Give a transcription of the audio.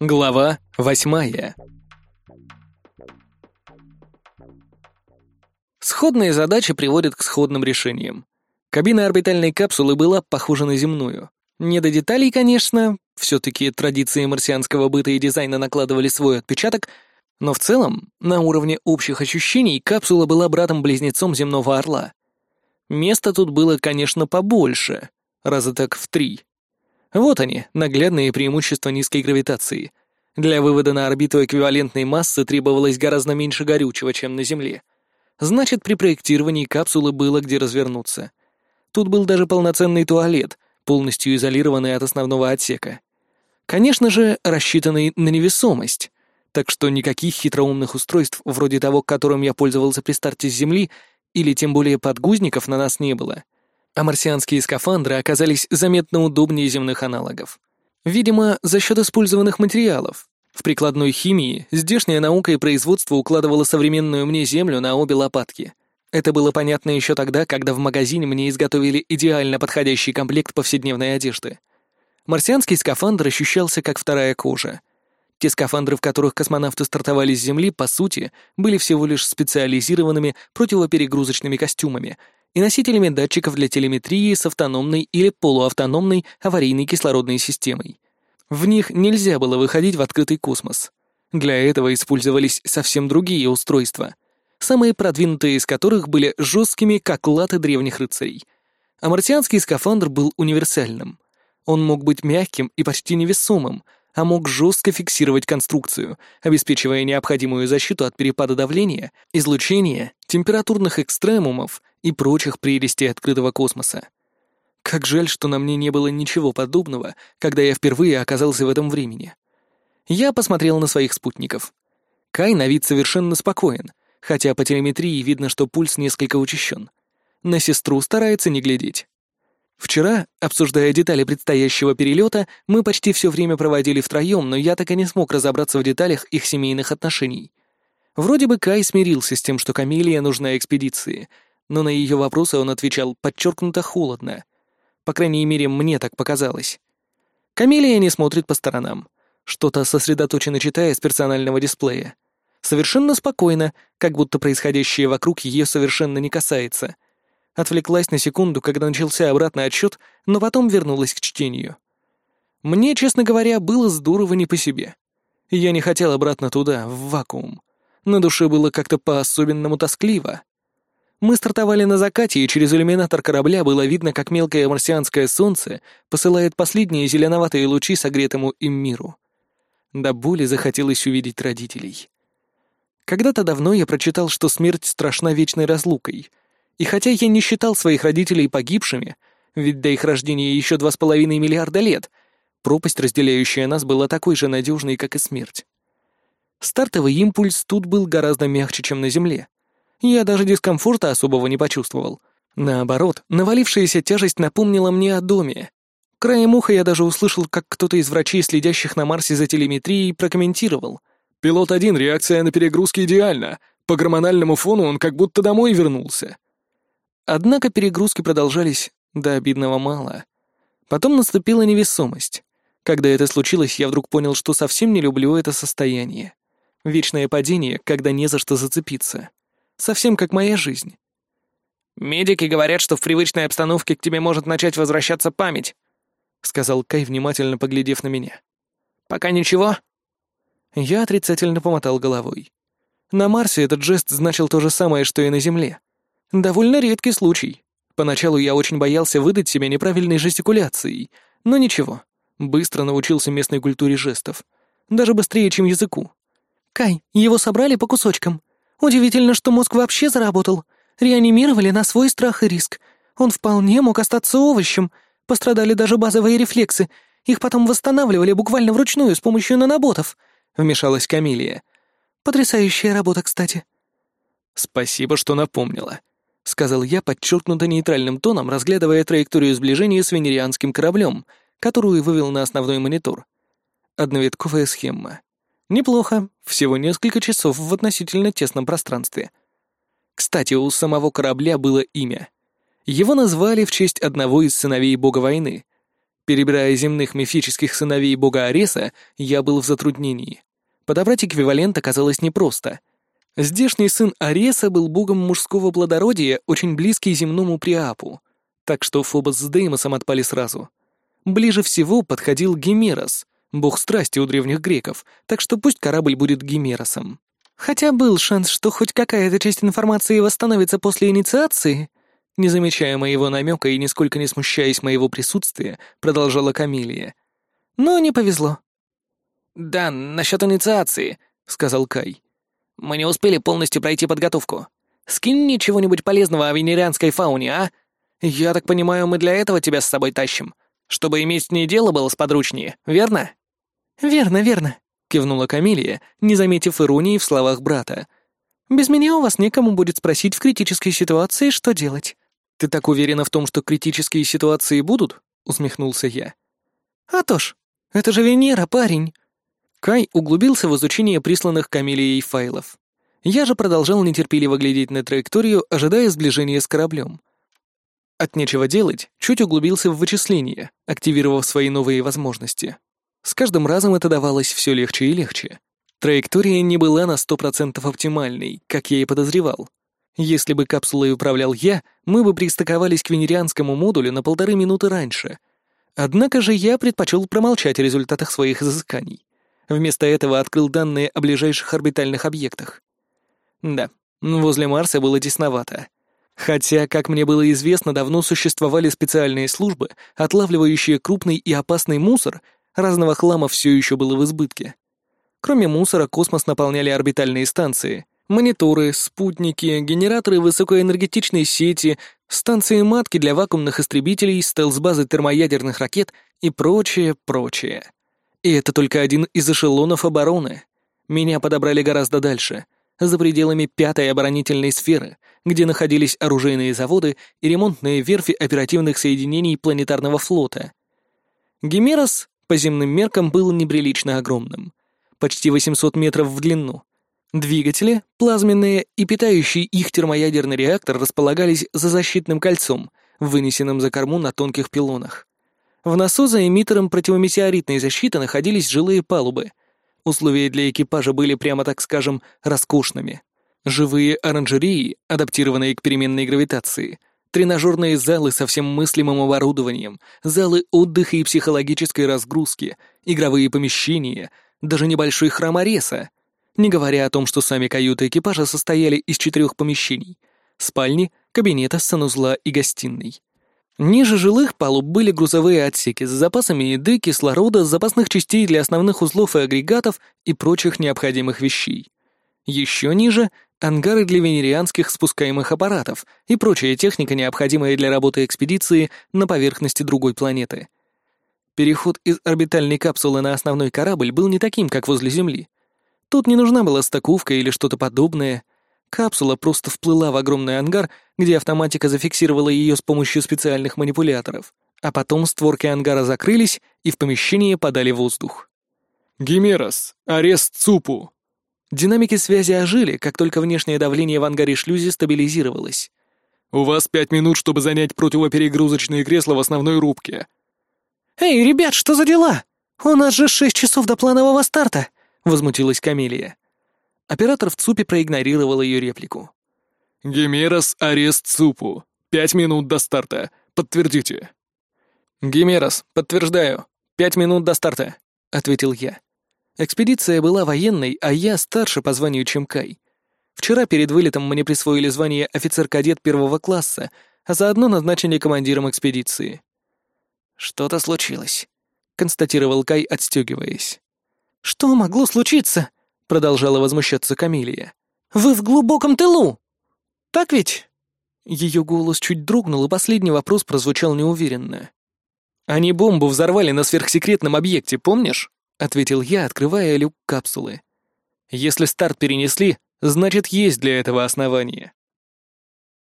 Глава восьмая Сходные задачи приводят к сходным решениям. Кабина орбитальной капсулы была похожа на земную. Не до деталей, конечно, все-таки традиции марсианского быта и дизайна накладывали свой отпечаток, но в целом, на уровне общих ощущений, капсула была братом-близнецом земного орла. Места тут было, конечно, побольше, раза так в три. Вот они, наглядные преимущества низкой гравитации. Для вывода на орбиту эквивалентной массы требовалось гораздо меньше горючего, чем на Земле — Значит, при проектировании капсулы было где развернуться. Тут был даже полноценный туалет, полностью изолированный от основного отсека. Конечно же, рассчитанный на невесомость, так что никаких хитроумных устройств, вроде того, которым я пользовался при старте с Земли, или тем более подгузников на нас не было. А марсианские скафандры оказались заметно удобнее земных аналогов. Видимо, за счет использованных материалов, в прикладной химии здешняя наука и производство укладывала современную мне землю на обе лопатки. Это было понятно еще тогда, когда в магазине мне изготовили идеально подходящий комплект повседневной одежды. Марсианский скафандр ощущался как вторая кожа. Те скафандры, в которых космонавты стартовали с Земли, по сути, были всего лишь специализированными противоперегрузочными костюмами и носителями датчиков для телеметрии с автономной или полуавтономной аварийной кислородной системой. В них нельзя было выходить в открытый космос. Для этого использовались совсем другие устройства, самые продвинутые из которых были жесткими, как латы древних рыцарей. А марсианский скафандр был универсальным. Он мог быть мягким и почти невесомым, а мог жестко фиксировать конструкцию, обеспечивая необходимую защиту от перепада давления, излучения, температурных экстремумов и прочих прелестей открытого космоса. Как жаль, что на мне не было ничего подобного, когда я впервые оказался в этом времени. Я посмотрел на своих спутников. Кай на вид совершенно спокоен, хотя по телеметрии видно, что пульс несколько учащен. На сестру старается не глядеть. Вчера, обсуждая детали предстоящего перелета, мы почти все время проводили втроем, но я так и не смог разобраться в деталях их семейных отношений. Вроде бы Кай смирился с тем, что Камелия нужна экспедиции, но на ее вопросы он отвечал подчеркнуто холодно — по крайней мере, мне так показалось. Камелия не смотрит по сторонам. Что-то сосредоточенно читая с персонального дисплея. Совершенно спокойно, как будто происходящее вокруг ее совершенно не касается. Отвлеклась на секунду, когда начался обратный отсчет, но потом вернулась к чтению. Мне, честно говоря, было здорово не по себе. Я не хотел обратно туда, в вакуум. На душе было как-то по-особенному тоскливо. Мы стартовали на закате, и через иллюминатор корабля было видно, как мелкое марсианское солнце посылает последние зеленоватые лучи согретому им миру. До боли захотелось увидеть родителей. Когда-то давно я прочитал, что смерть страшна вечной разлукой. И хотя я не считал своих родителей погибшими, ведь до их рождения еще два с половиной миллиарда лет, пропасть, разделяющая нас, была такой же надежной, как и смерть. Стартовый импульс тут был гораздо мягче, чем на Земле. Я даже дискомфорта особого не почувствовал. Наоборот, навалившаяся тяжесть напомнила мне о доме. Краем уха я даже услышал, как кто-то из врачей, следящих на Марсе за телеметрией, прокомментировал. «Пилот один, реакция на перегрузки идеальна. По гормональному фону он как будто домой вернулся». Однако перегрузки продолжались до обидного мало. Потом наступила невесомость. Когда это случилось, я вдруг понял, что совсем не люблю это состояние. Вечное падение, когда не за что зацепиться. Совсем как моя жизнь. «Медики говорят, что в привычной обстановке к тебе может начать возвращаться память», — сказал Кай, внимательно поглядев на меня. «Пока ничего?» Я отрицательно помотал головой. На Марсе этот жест значил то же самое, что и на Земле. Довольно редкий случай. Поначалу я очень боялся выдать себя неправильной жестикуляцией, но ничего, быстро научился местной культуре жестов. Даже быстрее, чем языку. «Кай, его собрали по кусочкам», Удивительно, что мозг вообще заработал. Реанимировали на свой страх и риск. Он вполне мог остаться овощем. Пострадали даже базовые рефлексы. Их потом восстанавливали буквально вручную с помощью наноботов», — вмешалась Камилия. «Потрясающая работа, кстати». «Спасибо, что напомнила», — сказал я подчеркнуто нейтральным тоном, разглядывая траекторию сближения с венерианским кораблем, которую вывел на основной монитор. Одновитковая схема. Неплохо, всего несколько часов в относительно тесном пространстве. Кстати, у самого корабля было имя. Его назвали в честь одного из сыновей бога войны. Перебирая земных мифических сыновей бога Ареса, я был в затруднении. Подобрать эквивалент оказалось непросто. Здешний сын Ареса был богом мужского плодородия, очень близкий земному Приапу, так что Фобос с Деймосом отпали сразу. Ближе всего подходил Гемерос, бог страсти у древних греков, так что пусть корабль будет Гемеросом. Хотя был шанс, что хоть какая-то часть информации восстановится после инициации, не замечая моего намека и нисколько не смущаясь моего присутствия, продолжала Камилия. Но не повезло. «Да, насчет инициации», — сказал Кай. «Мы не успели полностью пройти подготовку. Скинь мне чего-нибудь полезного о венерианской фауне, а? Я так понимаю, мы для этого тебя с собой тащим. Чтобы иметь с ней дело было сподручнее, верно?» «Верно, верно», — кивнула Камилия, не заметив иронии в словах брата. «Без меня у вас некому будет спросить в критической ситуации, что делать». «Ты так уверена в том, что критические ситуации будут?» — усмехнулся я. «А то ж, это же Венера, парень!» Кай углубился в изучение присланных Камилией файлов. Я же продолжал нетерпеливо глядеть на траекторию, ожидая сближения с кораблем. От нечего делать, чуть углубился в вычисления, активировав свои новые возможности. С каждым разом это давалось все легче и легче. Траектория не была на сто процентов оптимальной, как я и подозревал. Если бы капсулой управлял я, мы бы пристыковались к венерианскому модулю на полторы минуты раньше. Однако же я предпочел промолчать о результатах своих изысканий. Вместо этого открыл данные о ближайших орбитальных объектах. Да, возле Марса было тесновато. Хотя, как мне было известно, давно существовали специальные службы, отлавливающие крупный и опасный мусор — Разного хлама все еще было в избытке. Кроме мусора, космос наполняли орбитальные станции. Мониторы, спутники, генераторы высокоэнергетичной сети, станции матки для вакуумных истребителей, стелс-базы термоядерных ракет и прочее, прочее. И это только один из эшелонов обороны. Меня подобрали гораздо дальше, за пределами пятой оборонительной сферы, где находились оружейные заводы и ремонтные верфи оперативных соединений планетарного флота. Гемерос по земным меркам был неприлично огромным. Почти 800 метров в длину. Двигатели, плазменные и питающий их термоядерный реактор располагались за защитным кольцом, вынесенным за корму на тонких пилонах. В носу за эмиттером противометеоритной защиты находились жилые палубы. Условия для экипажа были, прямо так скажем, роскошными. Живые оранжереи, адаптированные к переменной гравитации, тренажерные залы со всем мыслимым оборудованием, залы отдыха и психологической разгрузки, игровые помещения, даже небольшой храм Ареса. Не говоря о том, что сами каюты экипажа состояли из четырех помещений — спальни, кабинета, санузла и гостиной. Ниже жилых палуб были грузовые отсеки с запасами еды, кислорода, запасных частей для основных узлов и агрегатов и прочих необходимых вещей. Еще ниже ангары для венерианских спускаемых аппаратов и прочая техника, необходимая для работы экспедиции на поверхности другой планеты. Переход из орбитальной капсулы на основной корабль был не таким, как возле Земли. Тут не нужна была стыковка или что-то подобное. Капсула просто вплыла в огромный ангар, где автоматика зафиксировала ее с помощью специальных манипуляторов. А потом створки ангара закрылись, и в помещение подали воздух. «Гимерос, арест ЦУПу!» Динамики связи ожили, как только внешнее давление в ангаре-шлюзе стабилизировалось. «У вас пять минут, чтобы занять противоперегрузочные кресла в основной рубке». «Эй, ребят, что за дела? У нас же шесть часов до планового старта!» — возмутилась Камелия. Оператор в ЦУПе проигнорировал ее реплику. «Гемерос, арест ЦУПу. Пять минут до старта. Подтвердите». «Гемерос, подтверждаю. Пять минут до старта», — ответил я. Экспедиция была военной, а я старше по званию, чем Кай. Вчера перед вылетом мне присвоили звание офицер-кадет первого класса, а заодно назначили командиром экспедиции. «Что-то случилось», — констатировал Кай, отстегиваясь. «Что могло случиться?» — продолжала возмущаться Камилия. «Вы в глубоком тылу! Так ведь?» Ее голос чуть дрогнул, и последний вопрос прозвучал неуверенно. «Они бомбу взорвали на сверхсекретном объекте, помнишь?» — ответил я, открывая люк капсулы. «Если старт перенесли, значит, есть для этого основания».